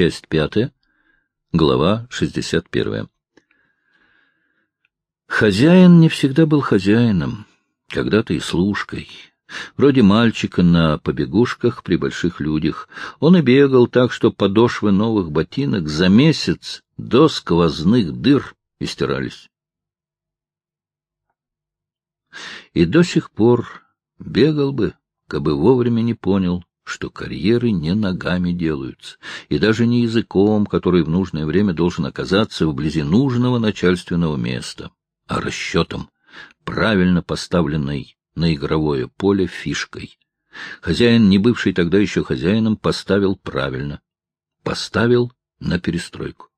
Часть пятая, глава шестьдесят первая. Хозяин не всегда был хозяином, когда-то и служкой. Вроде мальчика на побегушках при больших людях. Он и бегал так, что подошвы новых ботинок за месяц до сквозных дыр истирались. И до сих пор бегал бы, кабы вовремя не понял, что карьеры не ногами делаются, и даже не языком, который в нужное время должен оказаться вблизи нужного начальственного места, а расчетом, правильно поставленной на игровое поле фишкой. Хозяин, не бывший тогда еще хозяином, поставил правильно. Поставил на перестройку.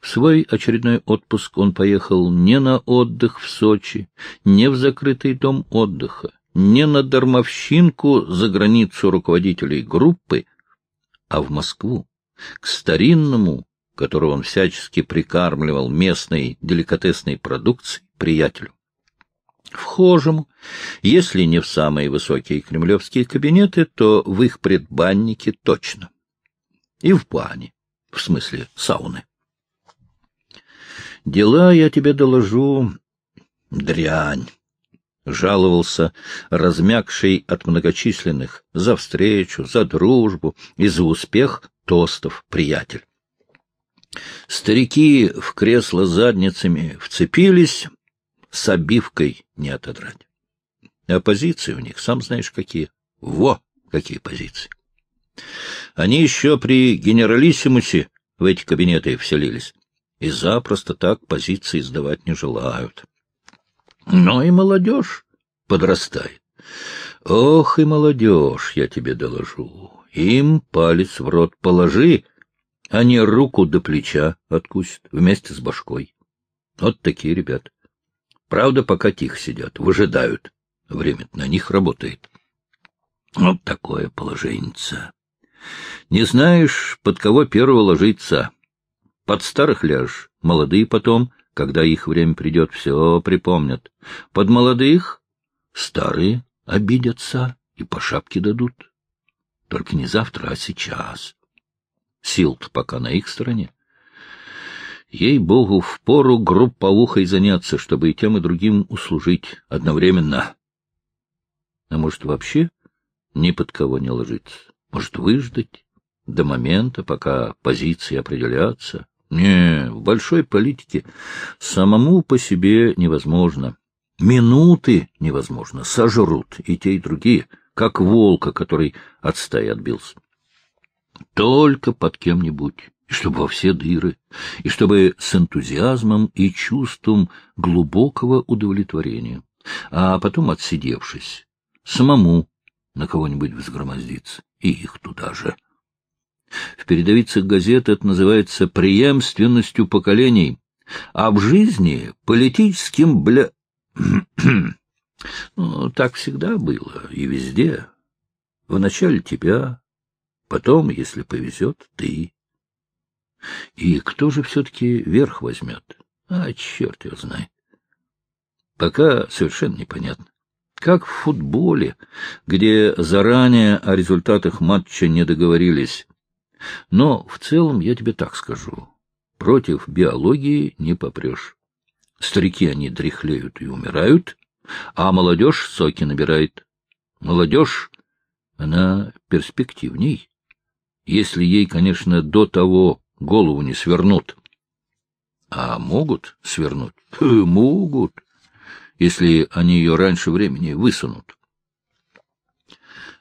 В свой очередной отпуск он поехал не на отдых в Сочи, не в закрытый дом отдыха, не на дармовщинку за границу руководителей группы, а в Москву, к старинному, которого он всячески прикармливал местной деликатесной продукцией, приятелю. Вхожему, если не в самые высокие кремлевские кабинеты, то в их предбаннике точно. И в бане, в смысле сауны. Дела, я тебе доложу, дрянь жаловался размягший от многочисленных за встречу, за дружбу и за успех тостов приятель. Старики в кресло задницами вцепились, с обивкой не отодрать. А позиции у них, сам знаешь, какие. Во, какие позиции! Они еще при генералиссимусе в эти кабинеты вселились, и запросто так позиции сдавать не желают. Но и молодежь подрастает. Ох и молодежь, я тебе доложу. Им палец в рот положи, а не руку до плеча откусит вместе с башкой. Вот такие ребята. Правда, пока тихо сидят, выжидают. Время на них работает. Вот такое положение. Не знаешь, под кого первого ложиться. Под старых ляжешь, молодые потом — когда их время придет, все припомнят. Под молодых старые обидятся и по шапке дадут. Только не завтра, а сейчас. сил пока на их стороне. Ей-богу, впору групповухой заняться, чтобы и тем, и другим услужить одновременно. А может, вообще ни под кого не ложиться? Может, выждать до момента, пока позиции определятся? Не, в большой политике самому по себе невозможно. Минуты невозможно, сожрут и те, и другие, как волка, который от стаи отбился. Только под кем-нибудь, и чтобы во все дыры, и чтобы с энтузиазмом и чувством глубокого удовлетворения, а потом, отсидевшись, самому на кого-нибудь взгромоздиться, и их туда же. В передовицах газет это называется преемственностью поколений, а в жизни — политическим бля... ну, так всегда было и везде. Вначале тебя, потом, если повезет, ты. И кто же все-таки верх возьмет? А, черт его знает. Пока совершенно непонятно. Как в футболе, где заранее о результатах матча не договорились. Но в целом я тебе так скажу. Против биологии не попрешь. Старики они дряхлеют и умирают, а молодежь соки набирает. Молодежь, она перспективней, если ей, конечно, до того голову не свернут. А могут свернуть? Могут, если они ее раньше времени высунут.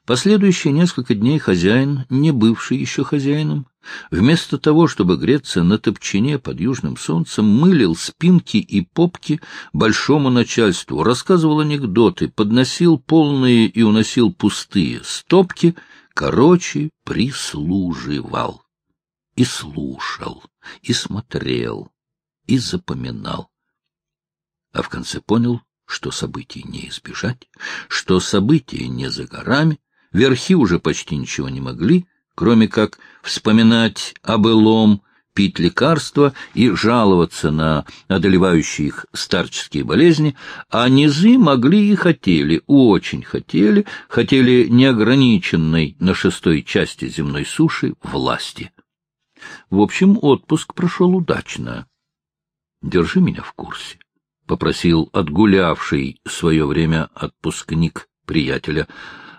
Последующие несколько дней хозяин, не бывший еще хозяином, вместо того, чтобы греться на топчине под южным солнцем, мылил спинки и попки большому начальству, рассказывал анекдоты, подносил полные и уносил пустые стопки, короче, прислуживал. И слушал, и смотрел, и запоминал. А в конце понял, что событий не избежать, что события не за горами, Верхи уже почти ничего не могли, кроме как вспоминать о былом, пить лекарства и жаловаться на одолевающие их старческие болезни, а низы могли и хотели, очень хотели, хотели неограниченной на шестой части земной суши власти. В общем, отпуск прошел удачно. Держи меня в курсе, — попросил отгулявший свое время отпускник приятеля,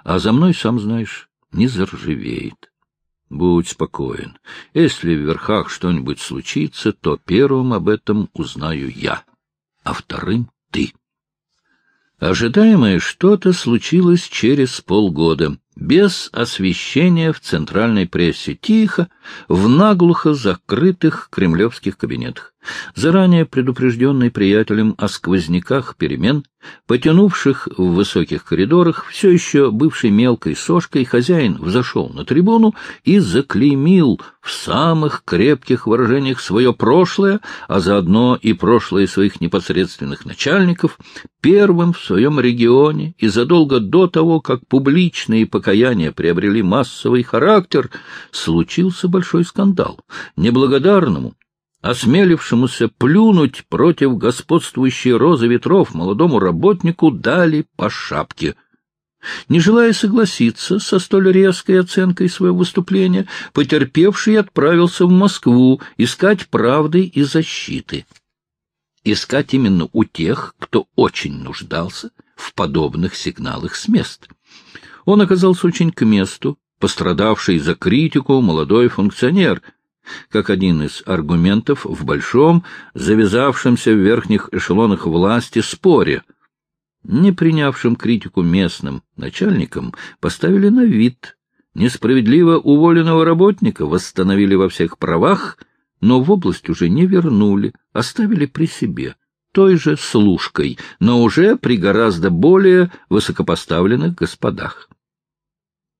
а за мной, сам знаешь, не заржавеет. Будь спокоен. Если в верхах что-нибудь случится, то первым об этом узнаю я, а вторым — ты. Ожидаемое что-то случилось через полгода без освещения в центральной прессе, тихо, в наглухо закрытых кремлевских кабинетах. Заранее предупрежденный приятелем о сквозняках перемен, потянувших в высоких коридорах, все еще бывшей мелкой сошкой, хозяин взошел на трибуну и заклеймил в самых крепких выражениях свое прошлое, а заодно и прошлое своих непосредственных начальников, первым в своем регионе и задолго до того, как публичные покаяния приобрели массовый характер, случился большой скандал. Неблагодарному, осмелившемуся плюнуть против господствующей розы ветров молодому работнику дали по шапке. Не желая согласиться со столь резкой оценкой своего выступления, потерпевший отправился в Москву искать правды и защиты. Искать именно у тех, кто очень нуждался в подобных сигналах с мест. Он оказался очень к месту, пострадавший за критику молодой функционер, как один из аргументов в большом, завязавшемся в верхних эшелонах власти споре. Не принявшим критику местным начальникам поставили на вид. Несправедливо уволенного работника восстановили во всех правах, но в область уже не вернули, оставили при себе той же служкой, но уже при гораздо более высокопоставленных господах.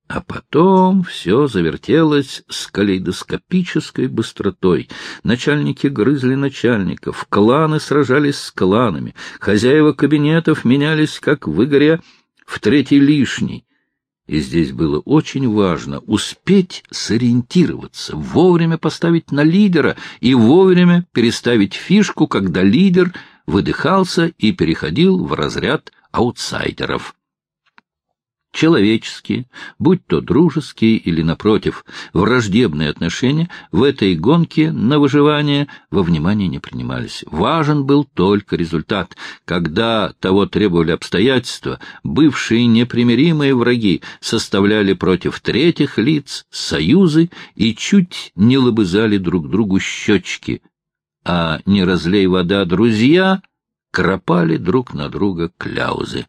А потом все завертелось с калейдоскопической быстротой. Начальники грызли начальников, кланы сражались с кланами, хозяева кабинетов менялись, как в игре, в третий лишний. И здесь было очень важно успеть сориентироваться, вовремя поставить на лидера и вовремя переставить фишку, когда лидер выдыхался и переходил в разряд аутсайдеров человеческие, будь то дружеские или, напротив, враждебные отношения, в этой гонке на выживание во внимание не принимались. Важен был только результат. Когда того требовали обстоятельства, бывшие непримиримые враги составляли против третьих лиц союзы и чуть не лобызали друг другу щечки, а не разлей вода друзья кропали друг на друга кляузы.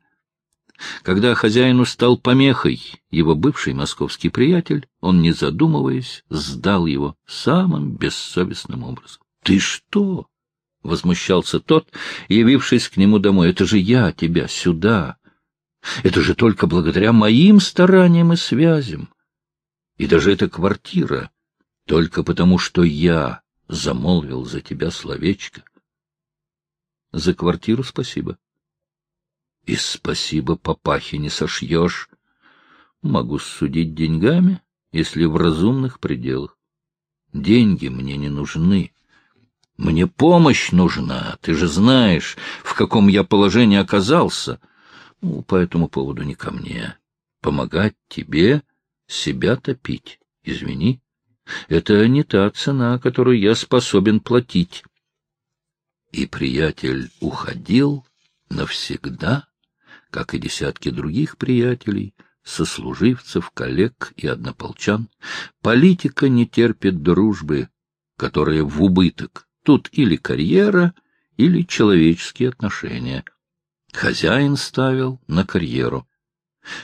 Когда хозяину стал помехой его бывший московский приятель, он, не задумываясь, сдал его самым бессовестным образом. — Ты что? — возмущался тот, явившись к нему домой. — Это же я тебя сюда. Это же только благодаря моим стараниям и связям. И даже эта квартира только потому, что я замолвил за тебя словечко. За квартиру спасибо. И спасибо папахе не сошьешь. Могу судить деньгами, если в разумных пределах. Деньги мне не нужны. Мне помощь нужна, ты же знаешь, в каком я положении оказался. Ну, по этому поводу не ко мне. Помогать тебе, себя топить. Извини, это не та цена, которую я способен платить. И приятель уходил навсегда как и десятки других приятелей, сослуживцев, коллег и однополчан. Политика не терпит дружбы, которая в убыток. Тут или карьера, или человеческие отношения. Хозяин ставил на карьеру.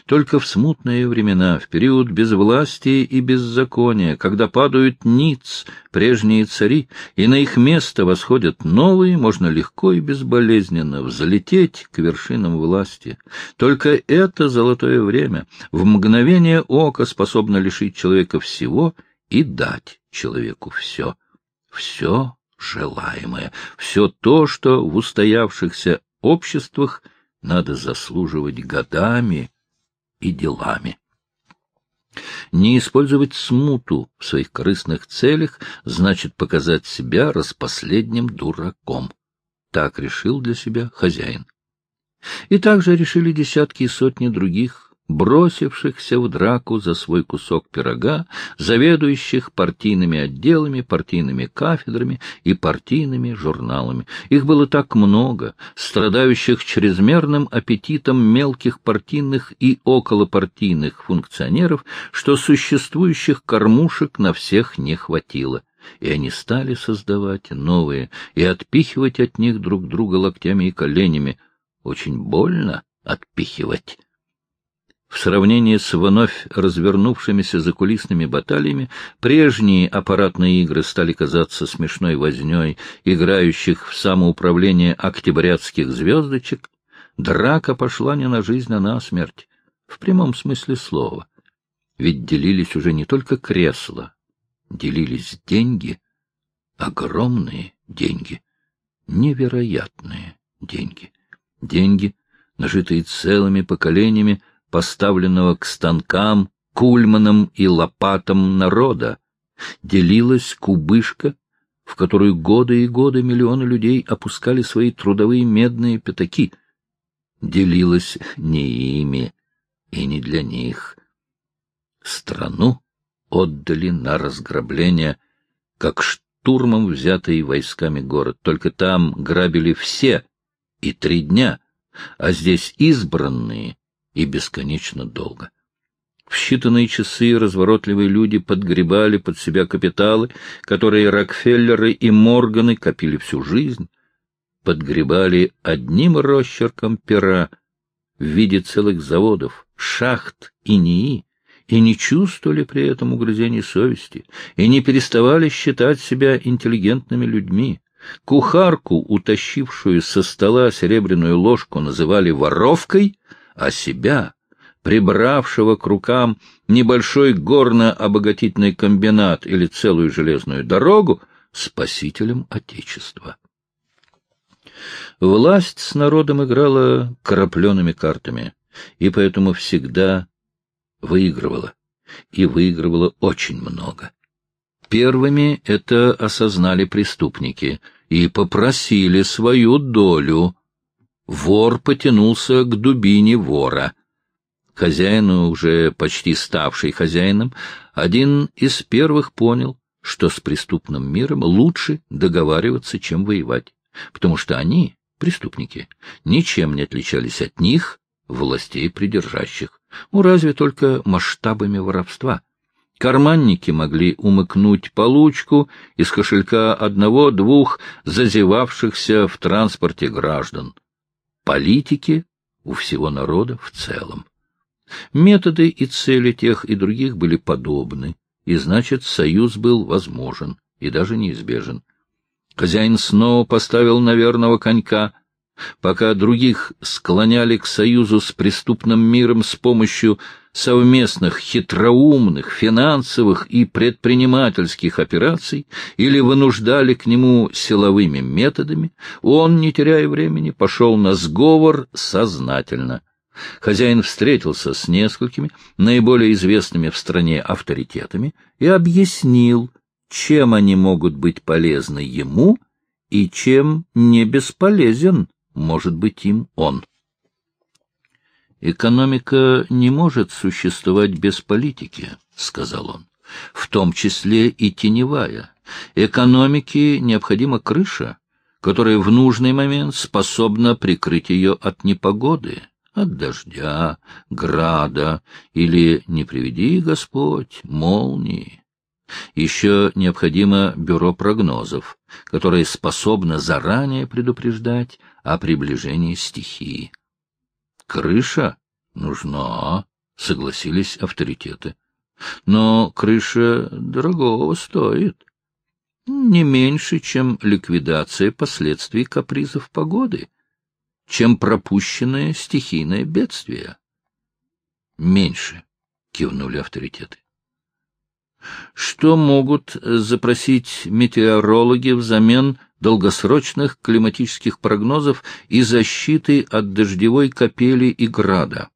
Только в смутные времена, в период безвластия и беззакония, когда падают ниц прежние цари, и на их место восходят новые, можно легко и безболезненно взлететь к вершинам власти. Только это золотое время в мгновение ока способно лишить человека всего и дать человеку все. Все желаемое, все то, что в устоявшихся обществах надо заслуживать годами, и делами. Не использовать смуту в своих корыстных целях значит показать себя распоследним дураком. Так решил для себя хозяин. И также решили десятки и сотни других бросившихся в драку за свой кусок пирога, заведующих партийными отделами, партийными кафедрами и партийными журналами. Их было так много, страдающих чрезмерным аппетитом мелких партийных и околопартийных функционеров, что существующих кормушек на всех не хватило и они стали создавать новые и отпихивать от них друг друга локтями и коленями. Очень больно отпихивать. В сравнении с вновь развернувшимися закулисными баталиями, прежние аппаратные игры стали казаться смешной вознёй играющих в самоуправление октябрятских звездочек. Драка пошла не на жизнь, а на смерть, в прямом смысле слова. Ведь делились уже не только кресла, делились деньги, огромные деньги, невероятные деньги, деньги, нажитые целыми поколениями, поставленного к станкам, кульманам и лопатам народа, делилась кубышка, в которую годы и годы миллионы людей опускали свои трудовые медные пятаки. Делилась не ими и не для них. Страну отдали на разграбление, как штурмом взятый войсками город. Только там грабили все и три дня, а здесь избранные и бесконечно долго. В считанные часы разворотливые люди подгребали под себя капиталы, которые Рокфеллеры и Морганы копили всю жизнь, подгребали одним росчерком пера в виде целых заводов, шахт и НИИ, и не чувствовали при этом угрызений совести, и не переставали считать себя интеллигентными людьми. Кухарку, утащившую со стола серебряную ложку, называли воровкой, а себя, прибравшего к рукам небольшой горно-обогатительный комбинат или целую железную дорогу, спасителем Отечества. Власть с народом играла крапленными картами, и поэтому всегда выигрывала, и выигрывала очень много. Первыми это осознали преступники и попросили свою долю. Вор потянулся к дубине вора. Хозяину, уже почти ставший хозяином, один из первых понял, что с преступным миром лучше договариваться, чем воевать, потому что они, преступники, ничем не отличались от них, властей придержащих, ну, разве только масштабами воровства. Карманники могли умыкнуть получку из кошелька одного-двух зазевавшихся в транспорте граждан. Политики у всего народа в целом. Методы и цели тех и других были подобны, и, значит, союз был возможен и даже неизбежен. Хозяин снова поставил на верного конька, пока других склоняли к союзу с преступным миром с помощью совместных хитроумных финансовых и предпринимательских операций или вынуждали к нему силовыми методами, он, не теряя времени, пошел на сговор сознательно. Хозяин встретился с несколькими наиболее известными в стране авторитетами и объяснил, чем они могут быть полезны ему и чем не бесполезен может быть им он. «Экономика не может существовать без политики», — сказал он, — «в том числе и теневая. Экономике необходима крыша, которая в нужный момент способна прикрыть ее от непогоды, от дождя, града или, не приведи Господь, молнии. Еще необходимо бюро прогнозов, которое способно заранее предупреждать о приближении стихии. Крыша нужна, согласились авторитеты. Но крыша дорогого стоит. Не меньше, чем ликвидация последствий капризов погоды, чем пропущенное стихийное бедствие. Меньше, кивнули авторитеты. Что могут запросить метеорологи взамен долгосрочных климатических прогнозов и защиты от дождевой капели и града?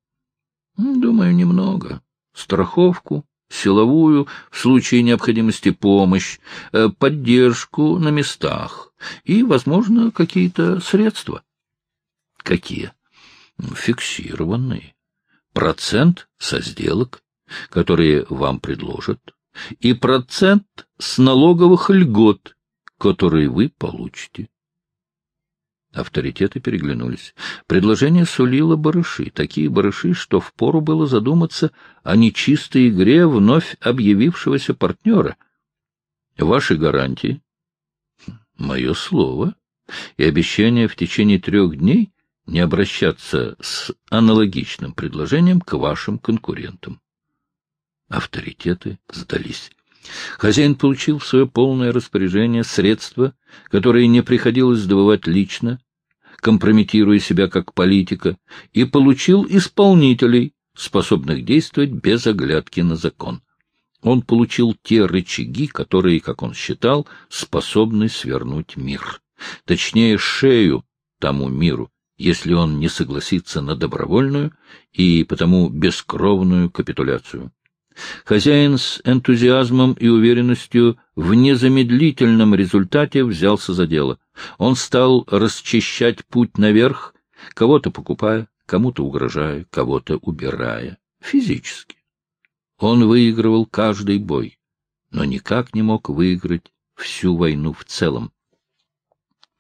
Думаю, немного. Страховку, силовую, в случае необходимости помощь, э, поддержку на местах и, возможно, какие-то средства. Какие? Фиксированные процент со сделок, которые вам предложат, и процент с налоговых льгот, которые вы получите. Авторитеты переглянулись. Предложение сулило барыши, такие барыши, что впору было задуматься о нечистой игре вновь объявившегося партнера. Ваши гарантии? Мое слово и обещание в течение трех дней не обращаться с аналогичным предложением к вашим конкурентам. Авторитеты сдались. Хозяин получил в свое полное распоряжение средства, которые не приходилось добывать лично, компрометируя себя как политика, и получил исполнителей, способных действовать без оглядки на закон. Он получил те рычаги, которые, как он считал, способны свернуть мир. Точнее, шею тому миру, если он не согласится на добровольную и потому бескровную капитуляцию. Хозяин с энтузиазмом и уверенностью в незамедлительном результате взялся за дело. Он стал расчищать путь наверх, кого-то покупая, кому-то угрожая, кого-то убирая. Физически. Он выигрывал каждый бой, но никак не мог выиграть всю войну в целом.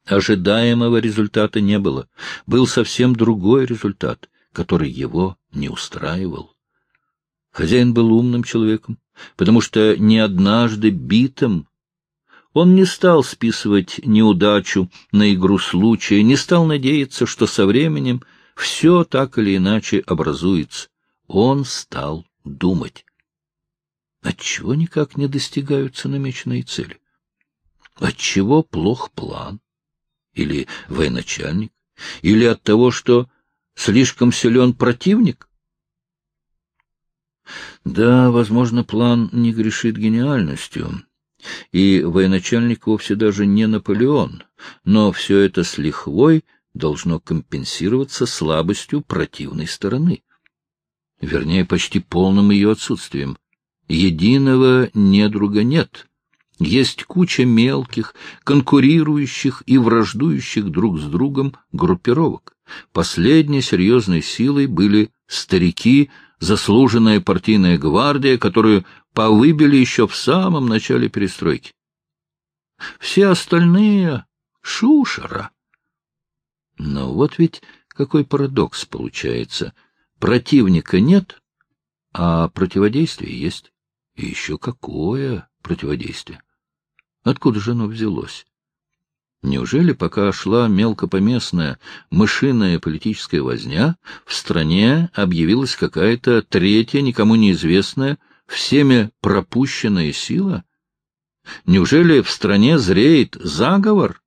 Ожидаемого результата не было. Был совсем другой результат, который его не устраивал. Хозяин был умным человеком, потому что не однажды битым он не стал списывать неудачу на игру случая, не стал надеяться, что со временем все так или иначе образуется. Он стал думать. Отчего никак не достигаются намеченные цели? Отчего плох план? Или военачальник? Или от того, что слишком силен противник? Да, возможно, план не грешит гениальностью, и военачальник вовсе даже не Наполеон, но все это с лихвой должно компенсироваться слабостью противной стороны. Вернее, почти полным ее отсутствием. Единого недруга нет. Есть куча мелких, конкурирующих и враждующих друг с другом группировок. Последней серьезной силой были старики, заслуженная партийная гвардия, которую повыбили еще в самом начале перестройки. Все остальные — шушера. Но вот ведь какой парадокс получается. Противника нет, а противодействие есть. И еще какое противодействие? Откуда же оно взялось? Неужели, пока шла мелкопоместная мышиная политическая возня, в стране объявилась какая-то третья, никому неизвестная, всеми пропущенная сила? Неужели в стране зреет заговор?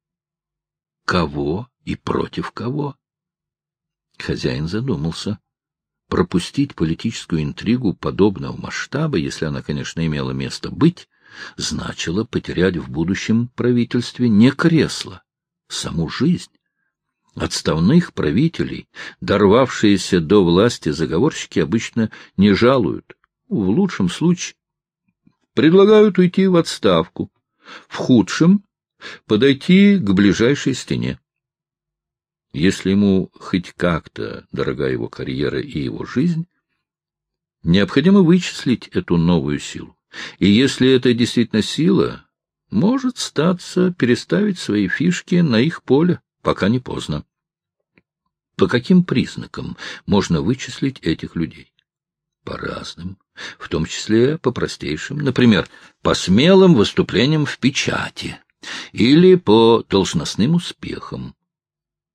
Кого и против кого? Хозяин задумался. Пропустить политическую интригу подобного масштаба, если она, конечно, имела место быть, значило потерять в будущем правительстве не кресло, саму жизнь. Отставных правителей, дорвавшиеся до власти заговорщики, обычно не жалуют. В лучшем случае предлагают уйти в отставку, в худшем — подойти к ближайшей стене. Если ему хоть как-то дорога его карьера и его жизнь, необходимо вычислить эту новую силу. И если это действительно сила, может статься переставить свои фишки на их поле, пока не поздно. По каким признакам можно вычислить этих людей? По разным, в том числе по простейшим, например, по смелым выступлениям в печати или по должностным успехам.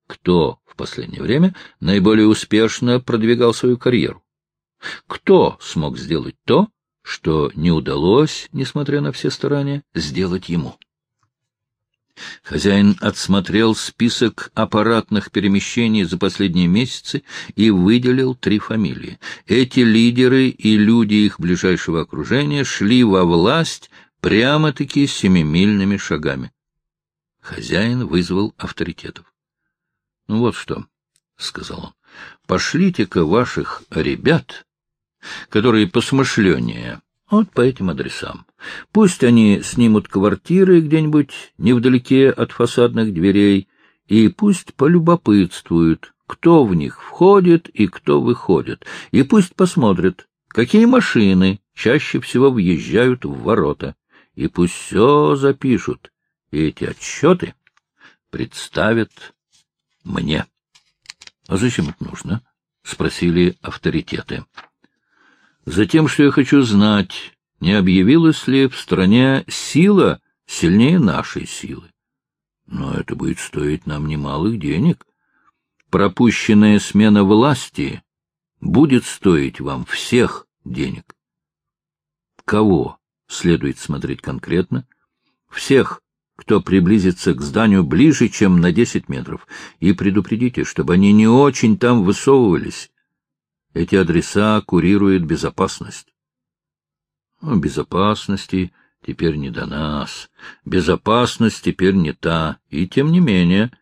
Кто в последнее время наиболее успешно продвигал свою карьеру? Кто смог сделать то, что не удалось, несмотря на все старания, сделать ему. Хозяин отсмотрел список аппаратных перемещений за последние месяцы и выделил три фамилии. Эти лидеры и люди их ближайшего окружения шли во власть прямо-таки семимильными шагами. Хозяин вызвал авторитетов. — Ну вот что, — сказал он, — пошлите-ка ваших ребят которые посмышленнее, вот по этим адресам. Пусть они снимут квартиры где-нибудь невдалеке от фасадных дверей, и пусть полюбопытствуют, кто в них входит и кто выходит, и пусть посмотрят, какие машины чаще всего въезжают в ворота, и пусть все запишут, и эти отчеты представят мне. — А зачем это нужно? — спросили авторитеты. — Затем, что я хочу знать, не объявилась ли в стране сила сильнее нашей силы. Но это будет стоить нам немалых денег. Пропущенная смена власти будет стоить вам всех денег. Кого следует смотреть конкретно? Всех, кто приблизится к зданию ближе, чем на десять метров, и предупредите, чтобы они не очень там высовывались. Эти адреса курирует безопасность. Ну, безопасности теперь не до нас, безопасность теперь не та, и тем не менее.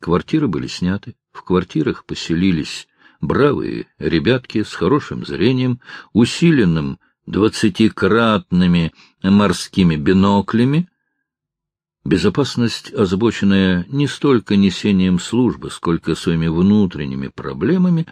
Квартиры были сняты, в квартирах поселились бравые ребятки с хорошим зрением, усиленным двадцатикратными морскими биноклями, Безопасность, озабоченная не столько несением службы, сколько своими внутренними проблемами,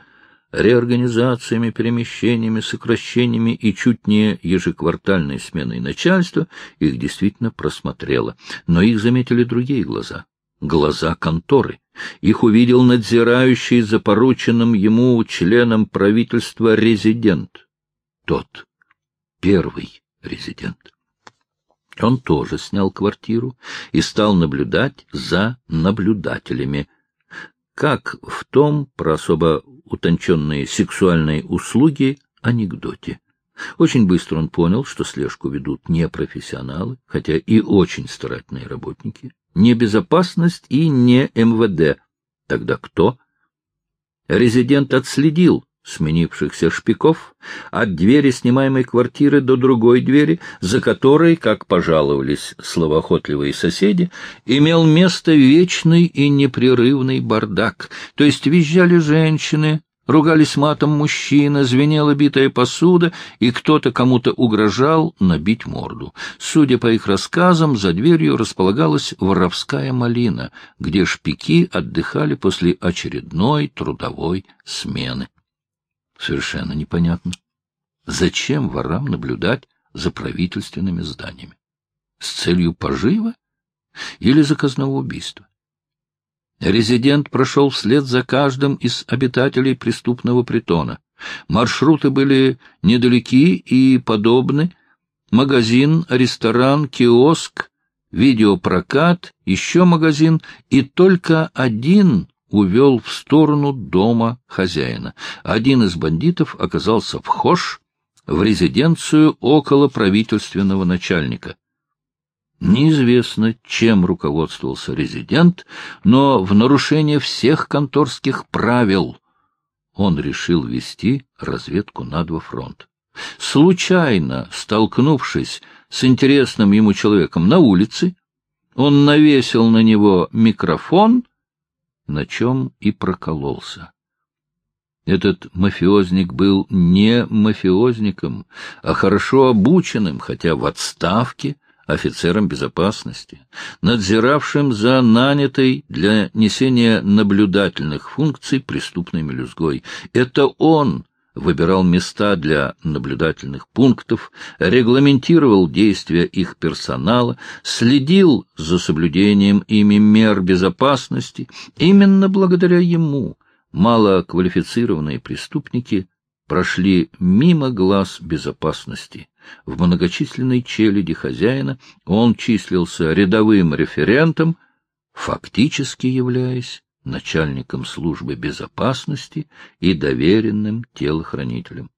реорганизациями, перемещениями, сокращениями и чуть не ежеквартальной сменой начальства, их действительно просмотрела. Но их заметили другие глаза. Глаза конторы. Их увидел надзирающий за порученным ему членом правительства резидент. Тот. Первый резидент. Он тоже снял квартиру и стал наблюдать за наблюдателями. Как в том про особо утонченные сексуальные услуги анекдоте. Очень быстро он понял, что слежку ведут не профессионалы, хотя и очень старательные работники, не безопасность и не МВД. Тогда кто? Резидент отследил сменившихся шпиков, от двери снимаемой квартиры до другой двери, за которой, как пожаловались словоохотливые соседи, имел место вечный и непрерывный бардак, то есть визжали женщины, ругались матом мужчины, звенела битая посуда, и кто-то кому-то угрожал набить морду. Судя по их рассказам, за дверью располагалась воровская малина, где шпики отдыхали после очередной трудовой смены. Совершенно непонятно. Зачем ворам наблюдать за правительственными зданиями? С целью пожива или заказного убийства? Резидент прошел вслед за каждым из обитателей преступного притона. Маршруты были недалеки и подобны. Магазин, ресторан, киоск, видеопрокат, еще магазин, и только один увел в сторону дома хозяина. Один из бандитов оказался вхож в резиденцию около правительственного начальника. Неизвестно, чем руководствовался резидент, но в нарушение всех конторских правил он решил вести разведку на два фронта. Случайно столкнувшись с интересным ему человеком на улице, он навесил на него микрофон — на чем и прокололся. Этот мафиозник был не мафиозником, а хорошо обученным, хотя в отставке, офицером безопасности, надзиравшим за нанятой для несения наблюдательных функций преступной мелюзгой. Это он выбирал места для наблюдательных пунктов, регламентировал действия их персонала, следил за соблюдением ими мер безопасности. Именно благодаря ему малоквалифицированные преступники прошли мимо глаз безопасности. В многочисленной челяди хозяина он числился рядовым референтом, фактически являясь начальником службы безопасности и доверенным телохранителем.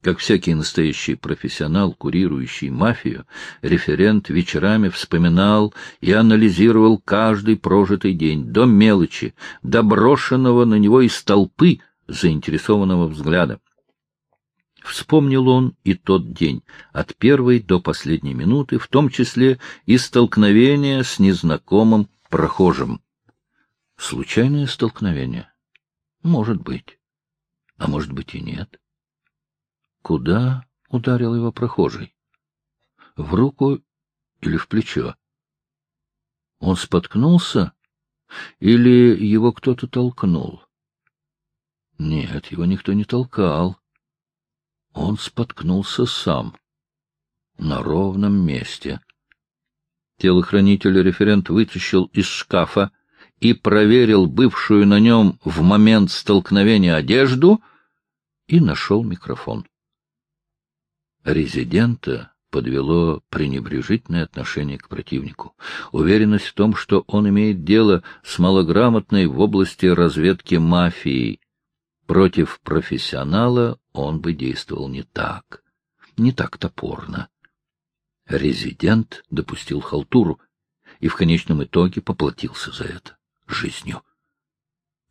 Как всякий настоящий профессионал, курирующий мафию, референт вечерами вспоминал и анализировал каждый прожитый день до мелочи, доброшенного на него из толпы заинтересованного взгляда. Вспомнил он и тот день, от первой до последней минуты, в том числе и столкновение с незнакомым прохожим. Случайное столкновение? Может быть. А может быть и нет. Куда ударил его прохожий? В руку или в плечо? Он споткнулся Или его кто-то толкнул? Нет, его никто не толкал. Он споткнулся сам. На ровном месте. Телохранитель-референт вытащил из шкафа и проверил бывшую на нем в момент столкновения одежду и нашел микрофон. Резидента подвело пренебрежительное отношение к противнику, уверенность в том, что он имеет дело с малограмотной в области разведки мафией. Против профессионала он бы действовал не так, не так топорно. Резидент допустил халтуру и в конечном итоге поплатился за это жизнью.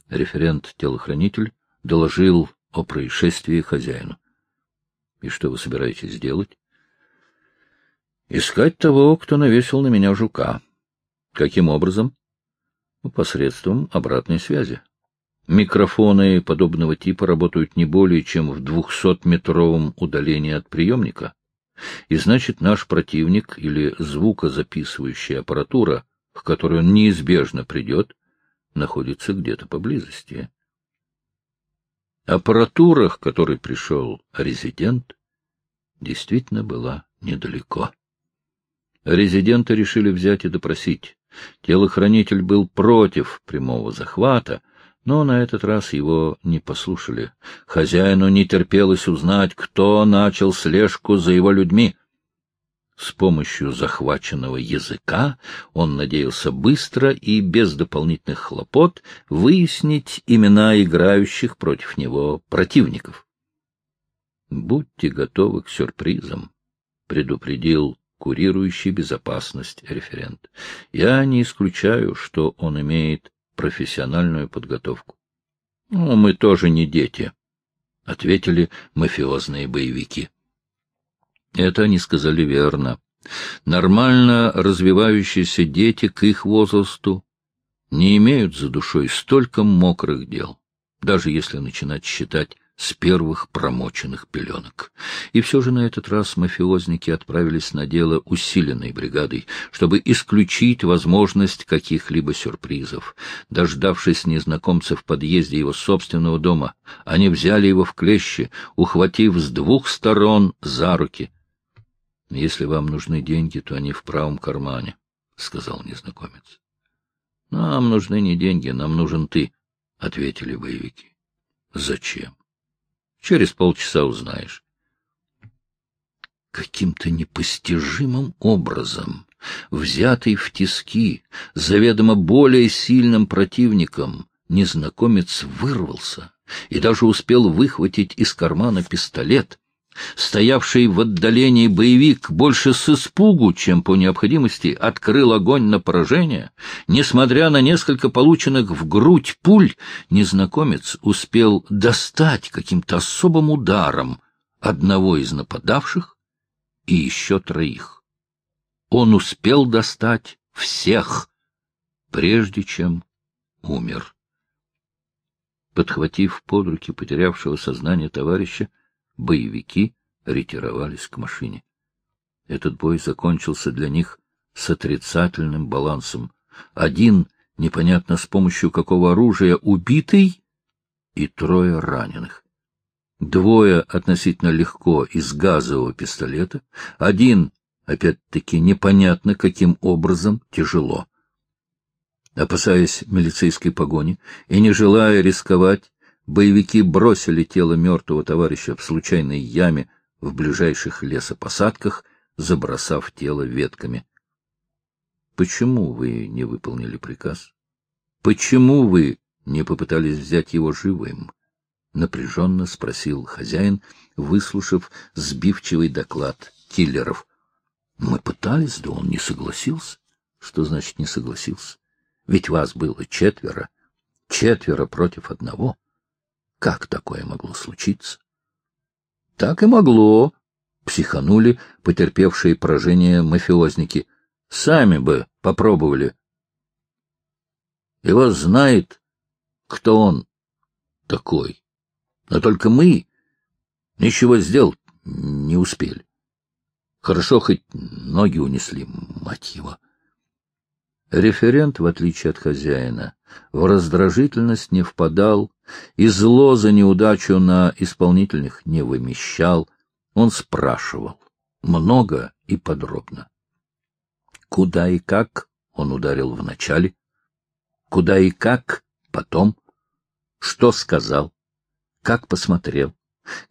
Референт-телохранитель доложил о происшествии хозяину. — И что вы собираетесь делать? — Искать того, кто навесил на меня жука. — Каким образом? Ну, — Посредством обратной связи. Микрофоны подобного типа работают не более чем в двухсотметровом удалении от приемника. И значит, наш противник или звукозаписывающая аппаратура, к которой он неизбежно придет, находится где-то поблизости. Аппаратура, к которой пришел резидент, действительно была недалеко. Резидента решили взять и допросить. Телохранитель был против прямого захвата, но на этот раз его не послушали. Хозяину не терпелось узнать, кто начал слежку за его людьми. С помощью захваченного языка он надеялся быстро и без дополнительных хлопот выяснить имена играющих против него противников. «Будьте готовы к сюрпризам», — предупредил курирующий безопасность референт. «Я не исключаю, что он имеет профессиональную подготовку. — Ну, мы тоже не дети, — ответили мафиозные боевики. Это они сказали верно. Нормально развивающиеся дети к их возрасту не имеют за душой столько мокрых дел, даже если начинать считать с первых промоченных пеленок. И все же на этот раз мафиозники отправились на дело усиленной бригадой, чтобы исключить возможность каких-либо сюрпризов. Дождавшись незнакомца в подъезде его собственного дома, они взяли его в клещи, ухватив с двух сторон за руки. — Если вам нужны деньги, то они в правом кармане, — сказал незнакомец. — Нам нужны не деньги, нам нужен ты, — ответили боевики. — Зачем? Через полчаса узнаешь. Каким-то непостижимым образом, взятый в тиски, заведомо более сильным противником, незнакомец вырвался и даже успел выхватить из кармана пистолет — Стоявший в отдалении боевик больше с испугу, чем по необходимости, открыл огонь на поражение. Несмотря на несколько полученных в грудь пуль, незнакомец успел достать каким-то особым ударом одного из нападавших и еще троих. Он успел достать всех, прежде чем умер. Подхватив под руки потерявшего сознание товарища, боевики ретировались к машине. Этот бой закончился для них с отрицательным балансом. Один, непонятно с помощью какого оружия, убитый, и трое раненых. Двое относительно легко из газового пистолета, один, опять-таки, непонятно каким образом, тяжело. Опасаясь милицейской погони и не желая рисковать, Боевики бросили тело мертвого товарища в случайной яме в ближайших лесопосадках, забросав тело ветками. — Почему вы не выполнили приказ? Почему вы не попытались взять его живым? — напряженно спросил хозяин, выслушав сбивчивый доклад киллеров. — Мы пытались, да он не согласился. — Что значит не согласился? Ведь вас было четверо. Четверо против одного. — как такое могло случиться? Так и могло, психанули потерпевшие поражение мафиозники. Сами бы попробовали. Его знает, кто он такой. Но только мы ничего сделать не успели. Хорошо, хоть ноги унесли, мать его. Референт, в отличие от хозяина, в раздражительность не впадал и зло за неудачу на исполнительных не вымещал. Он спрашивал много и подробно. Куда и как он ударил вначале, куда и как потом, что сказал, как посмотрел,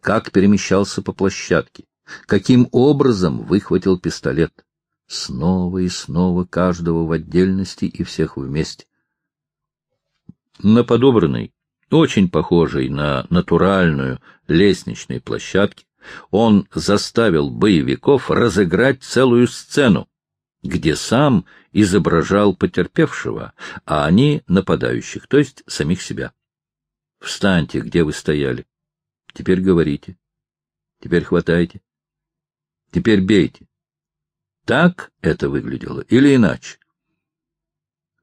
как перемещался по площадке, каким образом выхватил пистолет. Снова и снова каждого в отдельности и всех вместе. На подобранной, очень похожей на натуральную лестничной площадке, он заставил боевиков разыграть целую сцену, где сам изображал потерпевшего, а они — нападающих, то есть самих себя. Встаньте, где вы стояли. Теперь говорите. Теперь хватайте. Теперь бейте. Так это выглядело или иначе?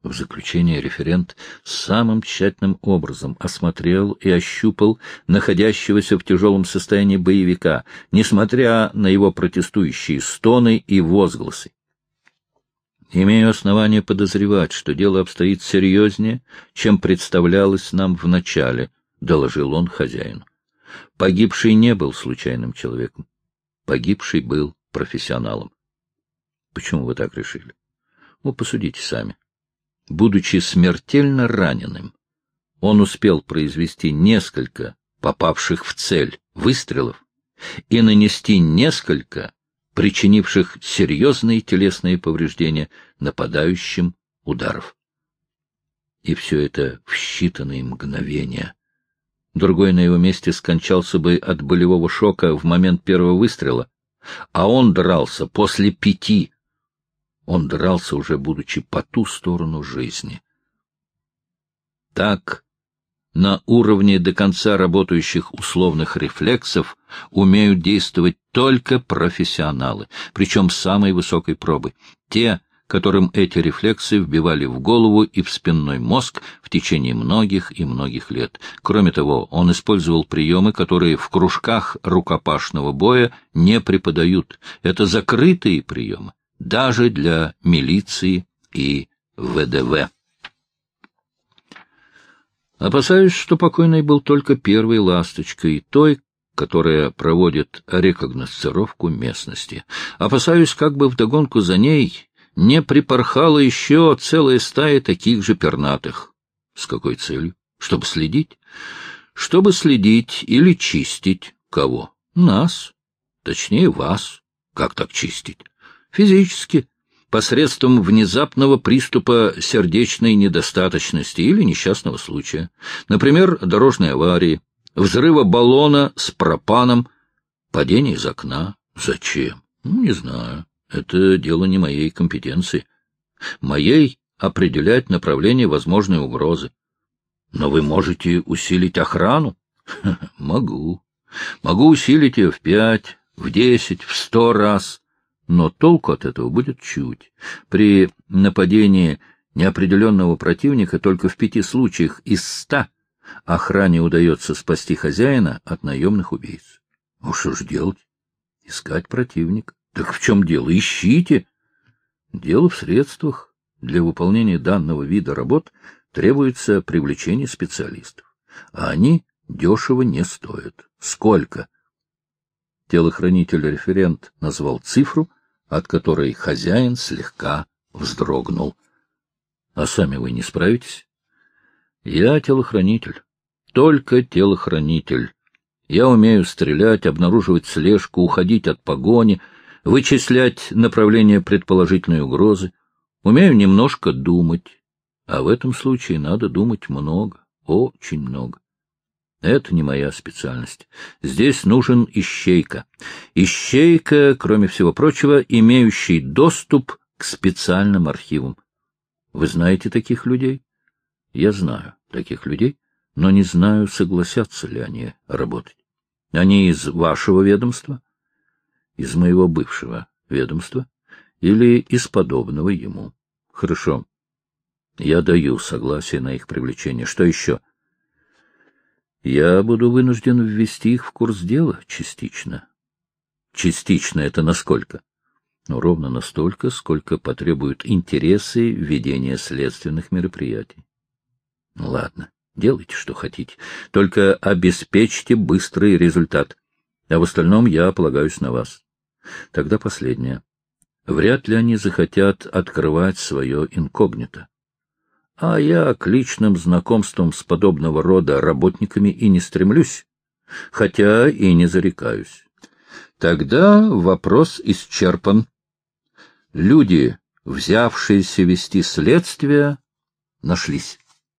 В заключение референт самым тщательным образом осмотрел и ощупал находящегося в тяжелом состоянии боевика, несмотря на его протестующие стоны и возгласы. Имею основание подозревать, что дело обстоит серьезнее, чем представлялось нам в начале, — доложил он хозяину. Погибший не был случайным человеком. Погибший был профессионалом. Почему вы так решили? Ну, посудите сами. Будучи смертельно раненым, он успел произвести несколько попавших в цель выстрелов и нанести несколько причинивших серьезные телесные повреждения нападающим ударов. И все это в считанные мгновения. Другой на его месте скончался бы от болевого шока в момент первого выстрела, а он дрался после пяти он дрался, уже будучи по ту сторону жизни. Так, на уровне до конца работающих условных рефлексов умеют действовать только профессионалы, причем самой высокой пробы, те, которым эти рефлексы вбивали в голову и в спинной мозг в течение многих и многих лет. Кроме того, он использовал приемы, которые в кружках рукопашного боя не преподают. Это закрытые приемы даже для милиции и ВДВ. Опасаюсь, что покойный был только первой ласточкой, той, которая проводит рекогносцировку местности. Опасаюсь, как бы вдогонку за ней не припорхала еще целая стая таких же пернатых. С какой целью? Чтобы следить? Чтобы следить или чистить кого? Нас. Точнее, вас. Как так чистить? Физически, посредством внезапного приступа сердечной недостаточности или несчастного случая, например, дорожной аварии, взрыва баллона с пропаном, падения из окна. Зачем? Ну, не знаю. Это дело не моей компетенции. Моей определять направление возможной угрозы. Но вы можете усилить охрану? Могу. Могу усилить ее в пять, в десять, в сто раз но толку от этого будет чуть. При нападении неопределенного противника только в пяти случаях из ста охране удается спасти хозяина от наемных убийц. Ну что ж делать? Искать противника. Так в чем дело? Ищите. Дело в средствах. Для выполнения данного вида работ требуется привлечение специалистов. А они дешево не стоят. Сколько? Телохранитель-референт назвал цифру, от которой хозяин слегка вздрогнул. — А сами вы не справитесь? — Я телохранитель. Только телохранитель. Я умею стрелять, обнаруживать слежку, уходить от погони, вычислять направление предположительной угрозы. Умею немножко думать. А в этом случае надо думать много, очень много. Это не моя специальность. Здесь нужен ищейка. Ищейка, кроме всего прочего, имеющий доступ к специальным архивам. Вы знаете таких людей? Я знаю таких людей, но не знаю, согласятся ли они работать. Они из вашего ведомства? Из моего бывшего ведомства? Или из подобного ему? Хорошо. Я даю согласие на их привлечение. Что еще? — я буду вынужден ввести их в курс дела частично. Частично это насколько? Но ровно настолько, сколько потребуют интересы ведения следственных мероприятий. Ну, ладно, делайте, что хотите. Только обеспечьте быстрый результат. А в остальном я полагаюсь на вас. Тогда последнее. Вряд ли они захотят открывать свое инкогнито. А я к личным знакомствам с подобного рода работниками и не стремлюсь, хотя и не зарекаюсь. Тогда вопрос исчерпан. Люди, взявшиеся вести следствие, нашлись.